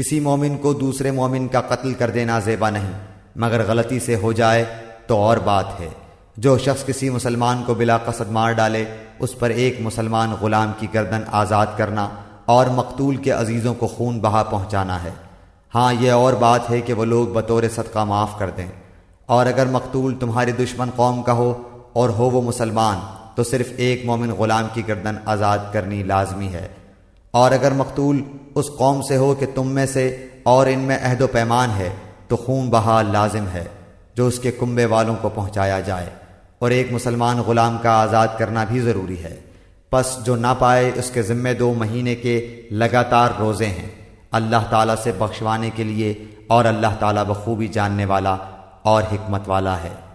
کسی مومن کو دوسرے مومن کا قتل کر دینا زیبا نہیں، مگر غلطی سے ہو جائے تو اور بات ہے۔ جو شخص کسی مسلمان کو بلا قصد مار ڈالے، اس پر ایک مسلمان غلام کی گردن آزاد کرنا اور مقتول کے عزیزوں کو خون بہا پہنچانا ہے۔ ہاں یہ اور بات ہے کہ وہ لوگ بطور صدقہ معاف کر دیں۔ اور اگر مقتول تمہاری دشمن قوم کا ہو اور ہو وہ مسلمان، تو صرف ایک مومن غلام کی گردن آزاد کرنی لازمی ہے۔ اور اگر مقتول اس قوم سے ہو کہ تم میں سے اور ان میں عہد و پیمان ہے، تو خون بہا لازم ہے جو اس کے کنبے والوں کو پہنچایا جائے۔ اور ایک مسلمان غلام کا آزاد کرنا بھی ضروری ہے۔ پس جو نہ پائے اس کے ذمے دو مہینے کے لگاتار روزے ہیں۔ اللہ تعالیٰ سے بخشوانے کے لیے اور اللہ تعالیٰ بخوبی جاننے والا اور حکمت والا ہے۔